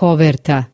koverta